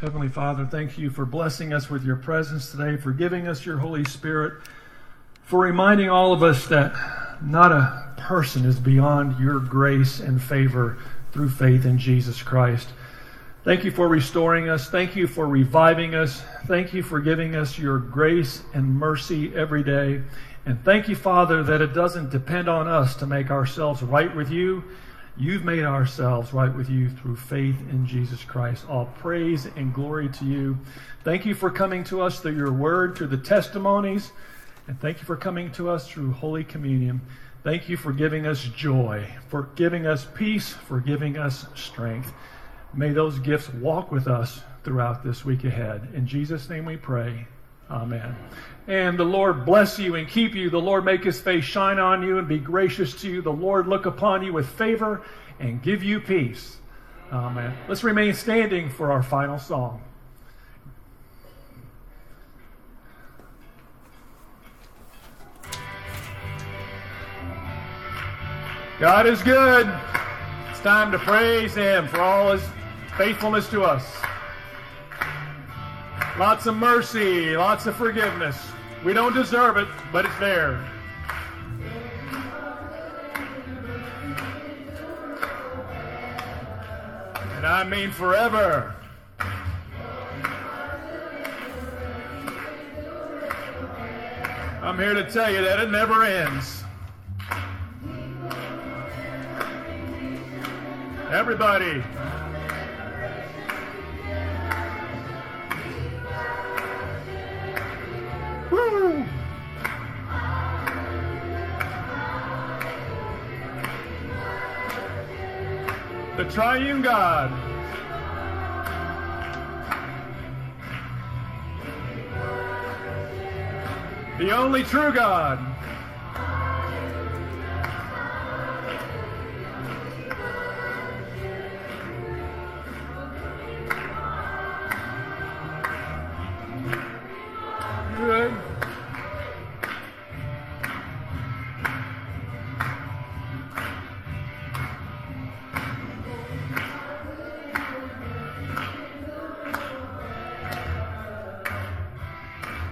Heavenly Father, thank you for blessing us with your presence today, for giving us your Holy Spirit, for reminding all of us that not a person is beyond your grace and favor through faith in Jesus Christ. Thank you for restoring us. Thank you for reviving us. Thank you for giving us your grace and mercy every day. And thank you, Father, that it doesn't depend on us to make ourselves right with you. You've made ourselves right with you through faith in Jesus Christ. All praise and glory to you. Thank you for coming to us through your word, through the testimonies, and thank you for coming to us through Holy Communion. Thank you for giving us joy, for giving us peace, for giving us strength. May those gifts walk with us throughout this week ahead. In Jesus' name we pray. Amen. And the Lord bless you and keep you. The Lord make his face shine on you and be gracious to you. The Lord look upon you with favor and give you peace. Amen. Let's remain standing for our final song. God is good. It's time to praise Him for all His faithfulness to us. Lots of mercy, lots of forgiveness. We don't deserve it, but it's there. And I mean forever. I'm here to tell you that it never ends. Everybody. The triune God. The only true God.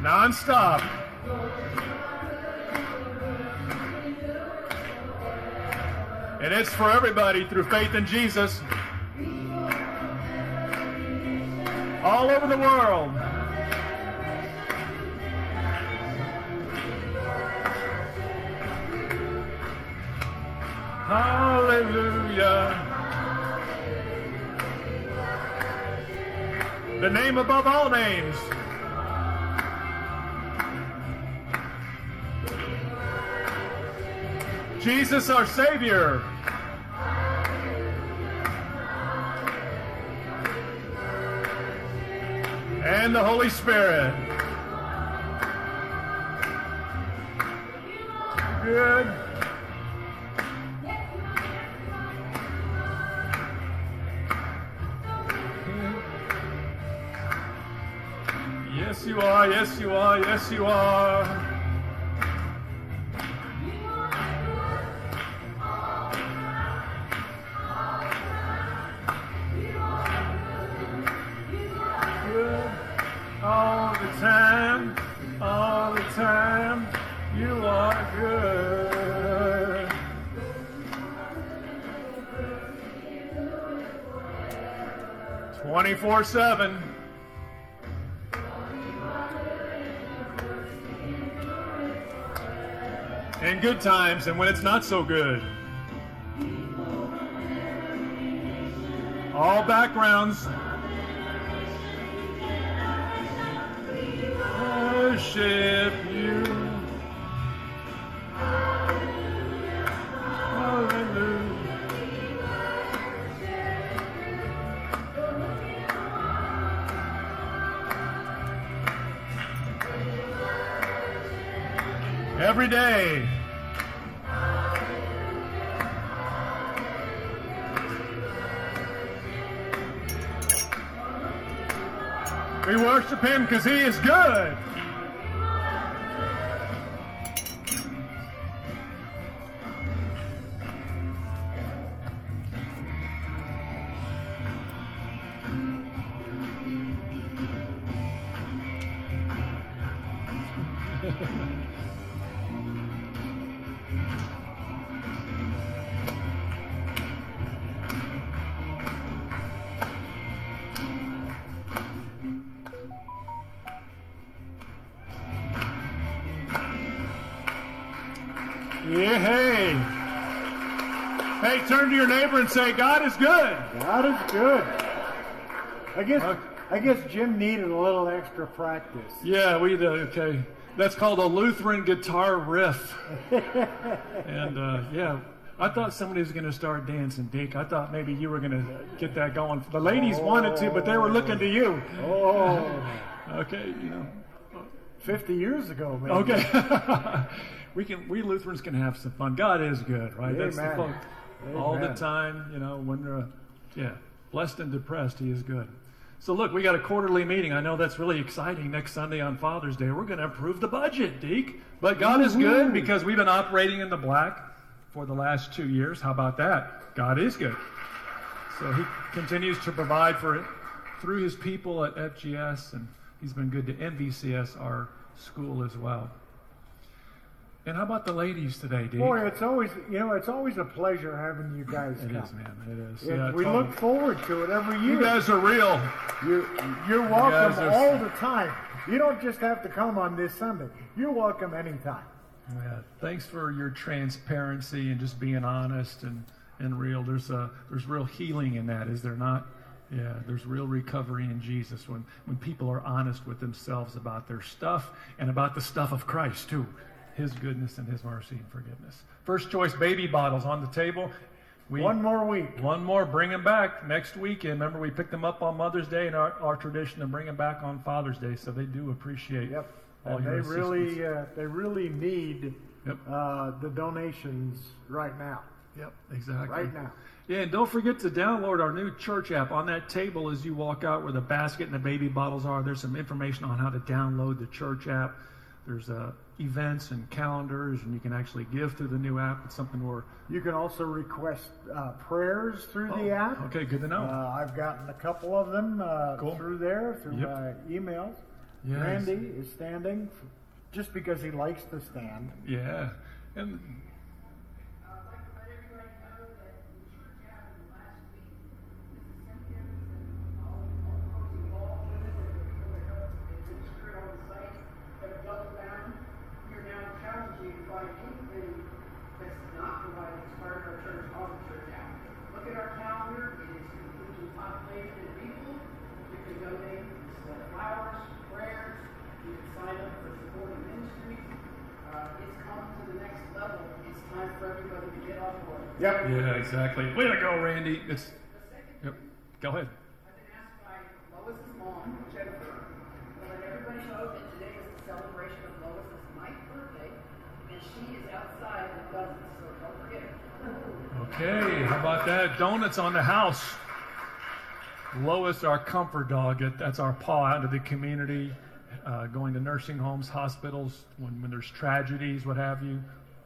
Non-stop. And it's for everybody through faith in Jesus. All over the world. Hallelujah. The name above all names. Jesus, our Savior. And the Holy Spirit. Good. Yes, you are. Yes, you are. Yes, you are. 24 7. In good times and when it's not so good. All backgrounds. Worship. Every day. We worship him because he is good. Yeah, hey. Hey, turn to your neighbor and say, God is good. God is good. I guess I guess Jim needed a little extra practice. Yeah, we do. Okay. That's called a Lutheran guitar riff. and uh, yeah, I thought somebody was going to start dancing, Deke. I thought maybe you were going to get that going. The ladies oh. wanted to, but they were looking to you. Oh. okay, you know. 50 years ago, maybe. Okay. we can we Lutherans can have some fun. God is good, right? Amen. That's the fun. All the time, you know, when they're yeah, blessed and depressed, he is good. So look, we got a quarterly meeting. I know that's really exciting. Next Sunday on Father's Day, we're going to approve the budget, Deke. But God is good because we've been operating in the black for the last two years. How about that? God is good. So He continues to provide for it through His people at FGS, and He's been good to NVCS, our school as well. And how about the ladies today, Dee? Boy, it's always you know it's always a pleasure having you guys it come. It is, man. It is. Yeah, yeah, we totally. look forward to it every year. You guys are real. You're, you're welcome you all the time. You don't just have to come on this Sunday. You're welcome anytime. Yeah. Thanks for your transparency and just being honest and, and real. There's a there's real healing in that, is there not? Yeah, there's real recovery in Jesus when, when people are honest with themselves about their stuff and about the stuff of Christ too. His goodness and His mercy and forgiveness. First choice baby bottles on the table. We, one more week. One more. Bring them back next weekend. Remember, we picked them up on Mother's Day and our, our tradition to bring them back on Father's Day. So they do appreciate. Yep. All and they really, uh, they really need yep. uh, the donations right now. Yep, exactly. Right now. Yeah, and don't forget to download our new church app. On that table as you walk out where the basket and the baby bottles are, there's some information on how to download the church app. There's uh, events and calendars, and you can actually give through the new app. It's something where you can also request uh, prayers through oh, the app. Okay, good to know. Uh, I've gotten a couple of them uh, cool. through there through yep. my emails. Yes. Randy is standing just because he likes to stand. Yeah, and Yep. Yeah, exactly. Way to go, Randy. It's. Yep. Go ahead. I've been asked by Lois's mom, Jennifer, to let everybody know that today is the celebration of Lois's ninth birthday, and she is outside with dozens, so don't forget Okay, how about that? Donuts on the house. Lois, our comfort dog, that's our paw out to the community, uh, going to nursing homes, hospitals, when, when there's tragedies, what have you.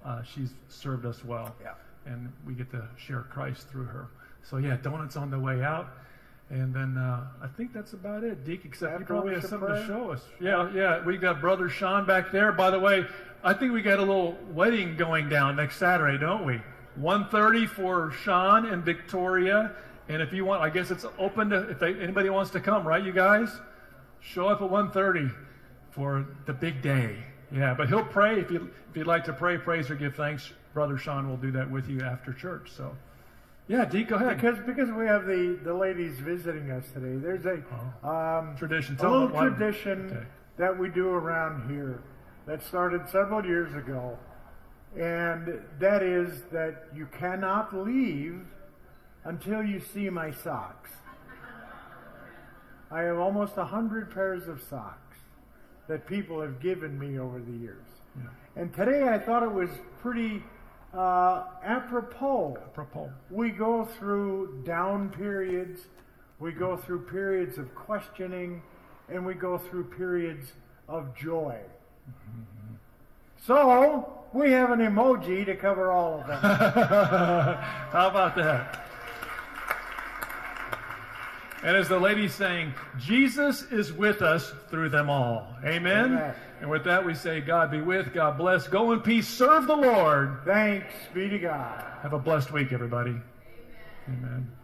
Uh, she's served us well. Yeah and we get to share Christ through her. So yeah, donuts on the way out. And then uh, I think that's about it, Deke, except After you probably have something to show us. Yeah, yeah. We got Brother Sean back there. By the way, I think we got a little wedding going down next Saturday, don't we? 1.30 for Sean and Victoria. And if you want, I guess it's open to, if they, anybody wants to come, right, you guys? Show up at 1.30 for the big day. Yeah, but he'll pray. If, you, if you'd like to pray, praise or give thanks, Brother Sean will do that with you after church. So, yeah, Dee, go ahead. Because because we have the, the ladies visiting us today. There's a oh. um, tradition, a little tradition okay. that we do around here that started several years ago, and that is that you cannot leave until you see my socks. I have almost a hundred pairs of socks that people have given me over the years. Yeah. And today I thought it was pretty uh, apropos. Apropos. We go through down periods, we go through periods of questioning, and we go through periods of joy. Mm-hmm. So, we have an emoji to cover all of them. How about that? And as the lady's saying, Jesus is with us through them all. Amen? Amen. And with that, we say, God be with, God bless. Go in peace, serve the Lord. Thanks be to God. Have a blessed week, everybody. Amen. Amen.